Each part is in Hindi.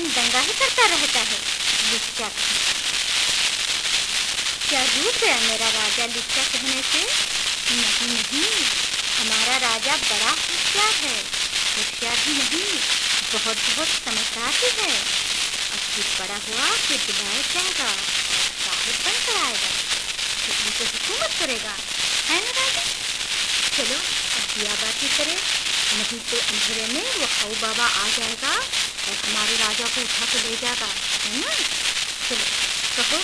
दंगा ही करता रहता है। लिच्चा क्या रूप है मेरा राजा लिच्चा कहने से? नहीं नहीं। हमारा राजा बड़ा होशियार है। होशियार ही नहीं, बहुत बहुत समझदार भी है। अब फिर बड़ा हुआ फिर दिलाया जाएगा साहिब बन कर आएगा। फिर उनको हुकूमत करेगा। है ना राजा? चलो, अब दिया बाती करें। नहीं तो अंधेरे में वो खाऊ बाबा आ जाएगा। और हमारे राजा को उठा के ले जाएगा है ना? चलो कहो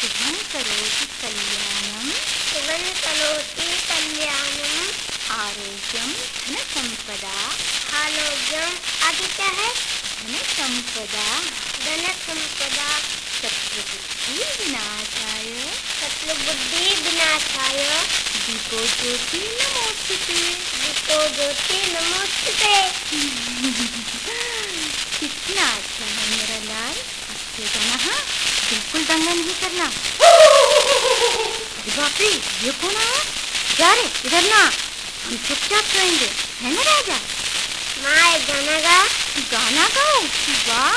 शुभम करोति कल्याणम शिवन करोति कल्याणम। आरोग्यम धन संपदा। आरोग्यम आगे क्या है? धन संपदा। धन संपदा। शत्रुबुद्धि विनाशाय। शत्रु बुद्धि विनाशाय। दीपो ज्योति नमोस्तुते दीपो ज्योति नमोस्तुते कितना अच्छा है। मेरा लाल अच्छे जाना हाँ बिल्कुल दंगा नहीं करना अरे बाप रे ये कौन आया जा रे इधर ना हम चुपचाप सोएँगे है ना राजा माँ एक गाना गा गाना गाओ वाह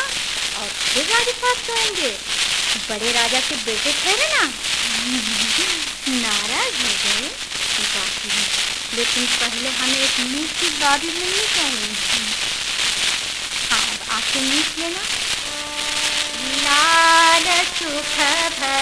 और फिर राजा साथ सोएँगे बड़े राजा के बेटे ठहरे ना नाराज़ हो गए लेकिन पहले हमें एक मीठी बाबी मिलनी चाहिए आँखें मीट लेना। सुख भरे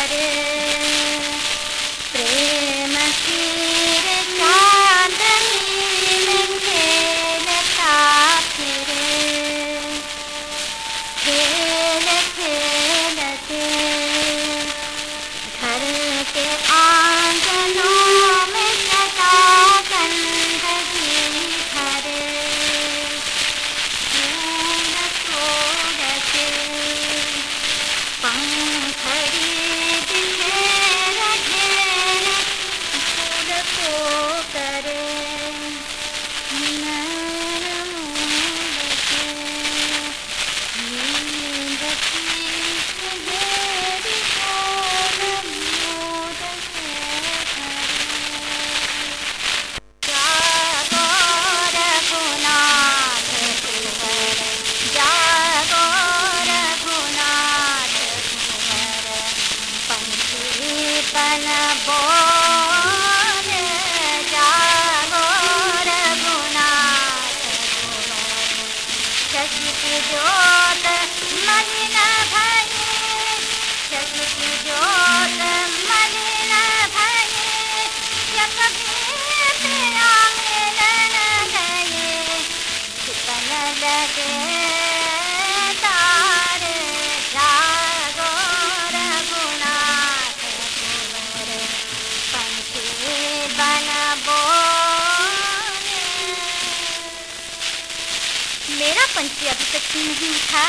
मेरा पंछी अभी तक क्यों नहीं उठा?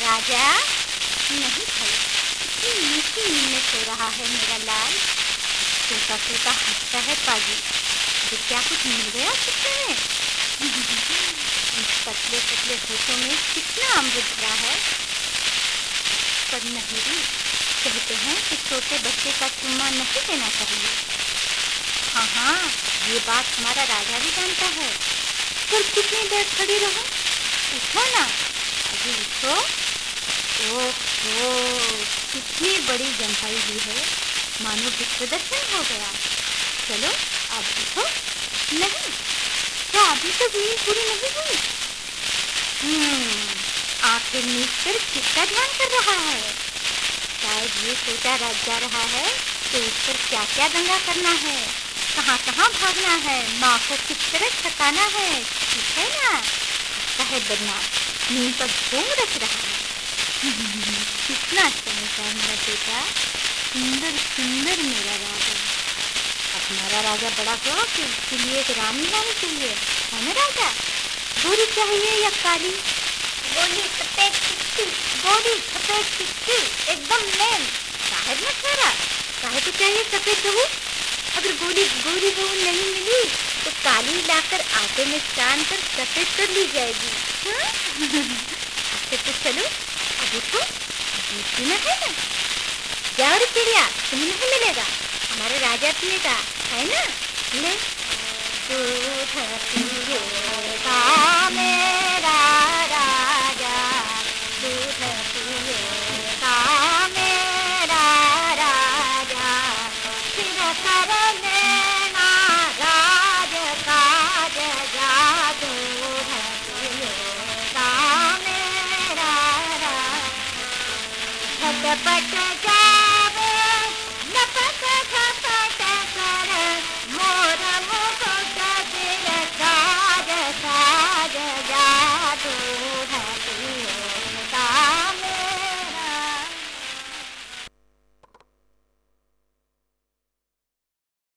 राजा, नहीं भाई, इतनी मीठी नींद में सो रहा है मेरा लाल। सोता सोता हंसता है पाजी। तो क्या कुछ मिल गया कितने में पतले पतले होठों में कितना अमृत भरा है। पर नहीं कहते हैं कि छोटे बच्चे का चुम्मा नहीं देना चाहिए। हाँ हाँ ये बात हमारा राजा भी जानता है। पर कितनी देर खड़ी रहो? उठो ना अभी उठो ओहो, कितनी बड़ी जम्हाई हुई है। मानो विश्व दर्शन हो गया। चलो अब उठो। नहीं, क्या अभी तक नींद पूरी नहीं हुई? आखिर आँखें मीट कर किसका ध्यान कर रहा है? शायद ये सोचा रह जा रहा है तो उस पर क्या क्या दंगा करना है। कहाँ कहाँ भागना है? माँ को किस तरह थकाना है? ठीक है ना? है बदनाम नींद पर घूम रख रहा है कितना समझदार मेरा बेटा सुंदर सुंदर मेरा राजा अब हमारा राजा बड़ा हुआ कि उसके लिए एक रानी लानी चाहिए है ना राजा गोरी चाहिए या काली गोली सफ़ेद चिट्ठी गोरी सफ़ेद चिट्ठी एकदम लेन साहेब ना ठहरा काहे को चाहिए सफ़ेद बहू अगर गोरी गोरी बहू नहीं मिली तो काली लाकर आटे में छान कर सफ़ेद कर ली जाएगी। तो चलो, अब उठो में है ना? जाओ रे चिड़िया, तुम्हें नहीं मिलेगा, हमारे राजा पिएगा, है ना? ले। दूध मेरा but